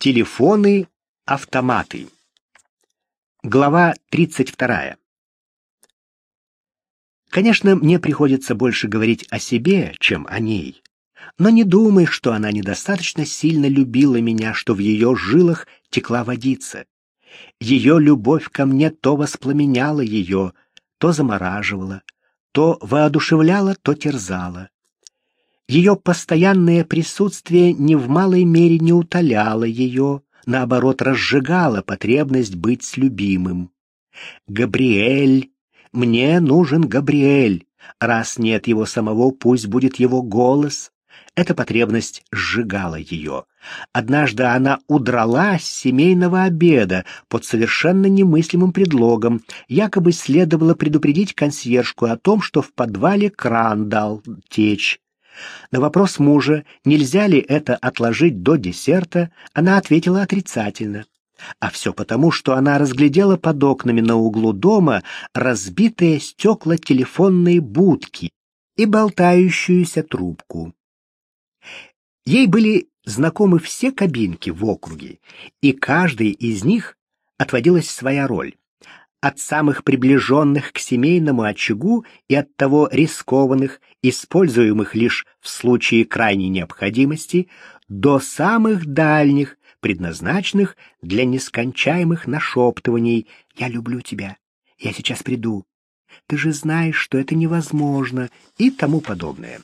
Телефоны-автоматы. Глава 32. Конечно, мне приходится больше говорить о себе, чем о ней. Но не думай, что она недостаточно сильно любила меня, что в ее жилах текла водица. Ее любовь ко мне то воспламеняла ее, то замораживала, то воодушевляла, то терзала. Ее постоянное присутствие ни в малой мере не утоляло ее, наоборот, разжигало потребность быть с любимым. «Габриэль! Мне нужен Габриэль! Раз нет его самого, пусть будет его голос!» Эта потребность сжигала ее. Однажды она удрала с семейного обеда под совершенно немыслимым предлогом. Якобы следовало предупредить консьержку о том, что в подвале кран дал течь. На вопрос мужа, нельзя ли это отложить до десерта, она ответила отрицательно. А все потому, что она разглядела под окнами на углу дома разбитые стекла телефонной будки и болтающуюся трубку. Ей были знакомы все кабинки в округе, и каждой из них отводилась своя роль от самых приближенных к семейному очагу и от того рискованных, используемых лишь в случае крайней необходимости, до самых дальних, предназначенных для нескончаемых нашептываний «Я люблю тебя», «Я сейчас приду», «Ты же знаешь, что это невозможно» и тому подобное.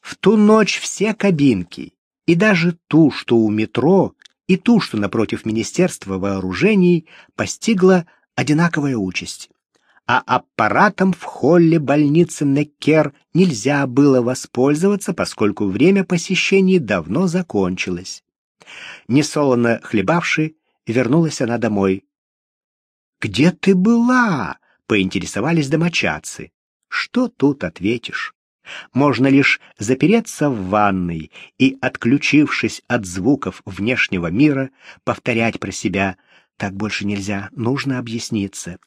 В ту ночь все кабинки, и даже ту, что у метро, и ту, что напротив Министерства вооружений, постигла одинаковая участь. А аппаратом в холле больницы Неккер нельзя было воспользоваться, поскольку время посещений давно закончилось. Несолоно хлебавши, вернулась она домой. «Где ты была?» — поинтересовались домочадцы. «Что тут ответишь?» Можно лишь запереться в ванной и, отключившись от звуков внешнего мира, повторять про себя — так больше нельзя, нужно объясниться.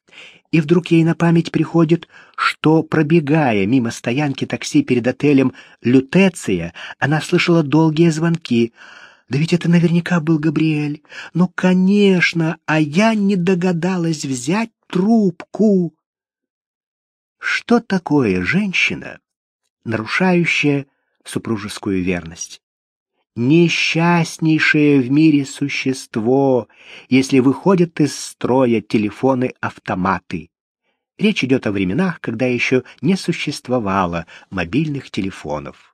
И вдруг ей на память приходит, что, пробегая мимо стоянки такси перед отелем «Лютеция», она слышала долгие звонки. Да ведь это наверняка был Габриэль. Ну, конечно, а я не догадалась взять трубку. Что такое женщина, нарушающая супружескую верность? Несчастнейшее в мире существо, если выходят из строя телефоны-автоматы. Речь идет о временах, когда еще не существовало мобильных телефонов.